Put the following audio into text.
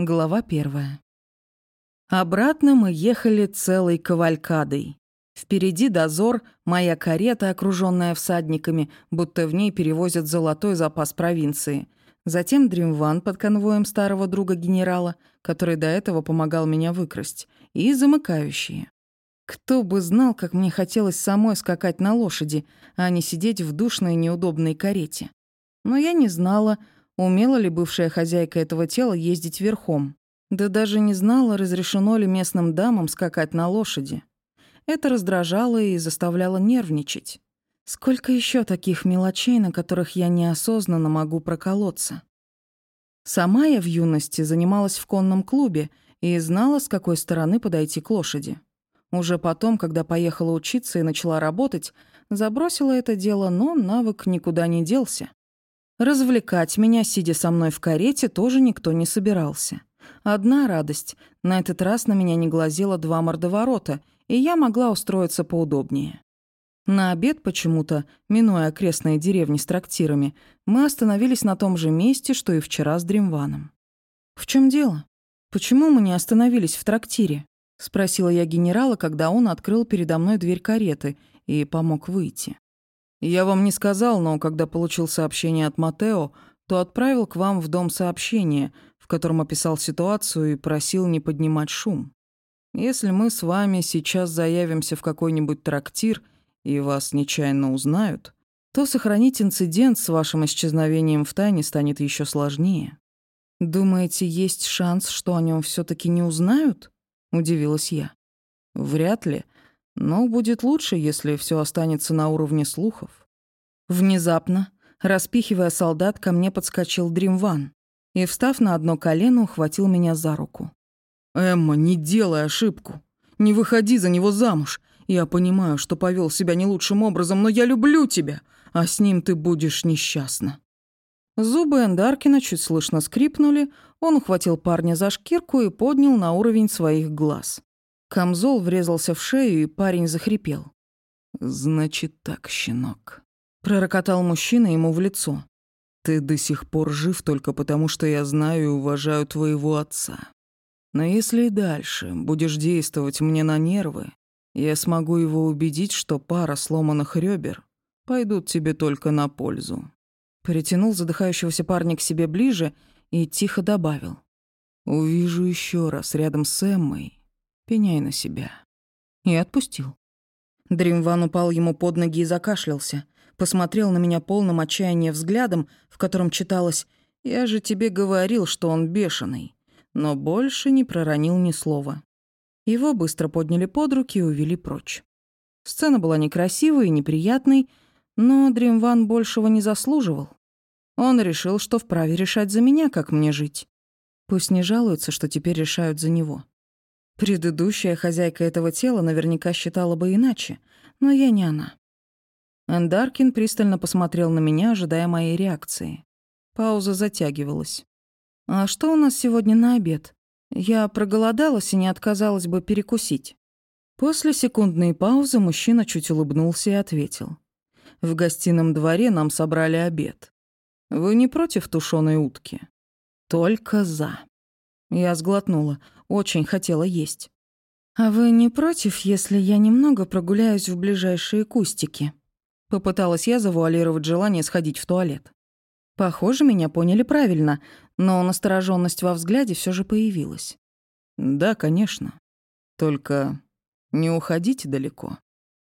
Глава первая. Обратно мы ехали целой кавалькадой. Впереди дозор, моя карета, окруженная всадниками, будто в ней перевозят золотой запас провинции. Затем Дримван под конвоем старого друга генерала, который до этого помогал меня выкрасть, и замыкающие. Кто бы знал, как мне хотелось самой скакать на лошади, а не сидеть в душной неудобной карете. Но я не знала, Умела ли бывшая хозяйка этого тела ездить верхом? Да даже не знала, разрешено ли местным дамам скакать на лошади. Это раздражало и заставляло нервничать. Сколько еще таких мелочей, на которых я неосознанно могу проколоться? Сама я в юности занималась в конном клубе и знала, с какой стороны подойти к лошади. Уже потом, когда поехала учиться и начала работать, забросила это дело, но навык никуда не делся. Развлекать меня, сидя со мной в карете, тоже никто не собирался. Одна радость. На этот раз на меня не глазело два мордоворота, и я могла устроиться поудобнее. На обед почему-то, минуя окрестные деревни с трактирами, мы остановились на том же месте, что и вчера с Дримваном. «В чем дело? Почему мы не остановились в трактире?» — спросила я генерала, когда он открыл передо мной дверь кареты и помог выйти. Я вам не сказал, но когда получил сообщение от Матео, то отправил к вам в дом сообщение, в котором описал ситуацию и просил не поднимать шум. Если мы с вами сейчас заявимся в какой-нибудь трактир и вас нечаянно узнают, то сохранить инцидент с вашим исчезновением в тайне станет еще сложнее. Думаете, есть шанс, что о нем все таки не узнают? удивилась я. Вряд ли. Но будет лучше, если все останется на уровне слухов. Внезапно, распихивая солдат, ко мне подскочил Дримван и, встав на одно колено, ухватил меня за руку. «Эмма, не делай ошибку. Не выходи за него замуж. Я понимаю, что повел себя не лучшим образом, но я люблю тебя, а с ним ты будешь несчастна». Зубы Эндаркина чуть слышно скрипнули, он ухватил парня за шкирку и поднял на уровень своих глаз. Камзол врезался в шею, и парень захрипел. «Значит так, щенок», — пророкотал мужчина ему в лицо. «Ты до сих пор жив только потому, что я знаю и уважаю твоего отца. Но если и дальше будешь действовать мне на нервы, я смогу его убедить, что пара сломанных ребер пойдут тебе только на пользу». Притянул задыхающегося парня к себе ближе и тихо добавил. «Увижу еще раз рядом с Эммой, пеняй на себя». И отпустил. Дримван упал ему под ноги и закашлялся. Посмотрел на меня полным отчаяния взглядом, в котором читалось «Я же тебе говорил, что он бешеный», но больше не проронил ни слова. Его быстро подняли под руки и увели прочь. Сцена была некрасивой и неприятной, но Дримван большего не заслуживал. Он решил, что вправе решать за меня, как мне жить. Пусть не жалуются, что теперь решают за него. Предыдущая хозяйка этого тела наверняка считала бы иначе, но я не она. Эндаркин пристально посмотрел на меня, ожидая моей реакции. Пауза затягивалась. «А что у нас сегодня на обед? Я проголодалась и не отказалась бы перекусить». После секундной паузы мужчина чуть улыбнулся и ответил. «В гостином дворе нам собрали обед. Вы не против тушеной утки?» «Только за». Я сглотнула. Очень хотела есть. «А вы не против, если я немного прогуляюсь в ближайшие кустики?» Попыталась я завуалировать желание сходить в туалет. Похоже, меня поняли правильно, но настороженность во взгляде все же появилась. «Да, конечно. Только не уходите далеко».